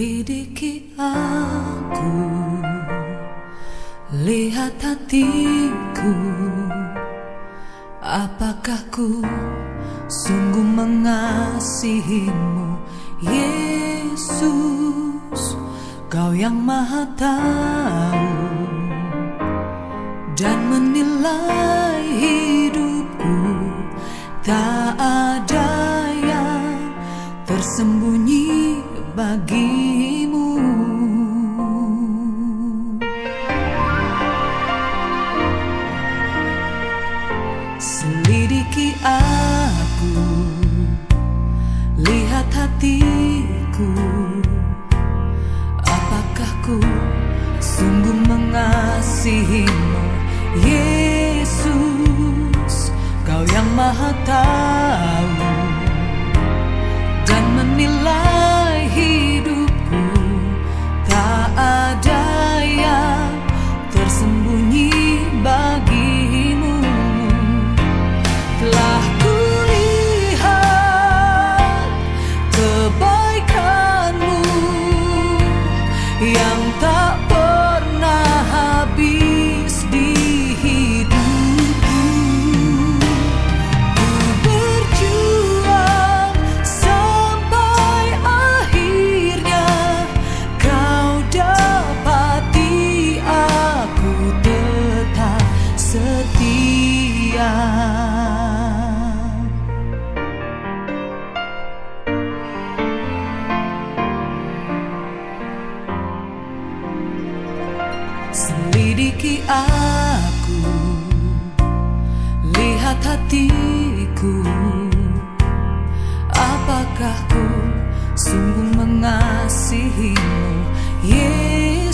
Selidiki aku. Lihat hatiku. Apakah ku sungguh mengasihimu Yesus? Kau yang maha tahu. Dan menilai hidupku Tak ada yang tersembunyi bagi Selidiki aku. Lihat hatiku. Apakah ku sungguh mengasihimu Yesus? Kau yang maha tahu. Dan menilai Yang Selidiki aku. Lihat hatiku. Apakah ku sungguh mengasihimu? Yesus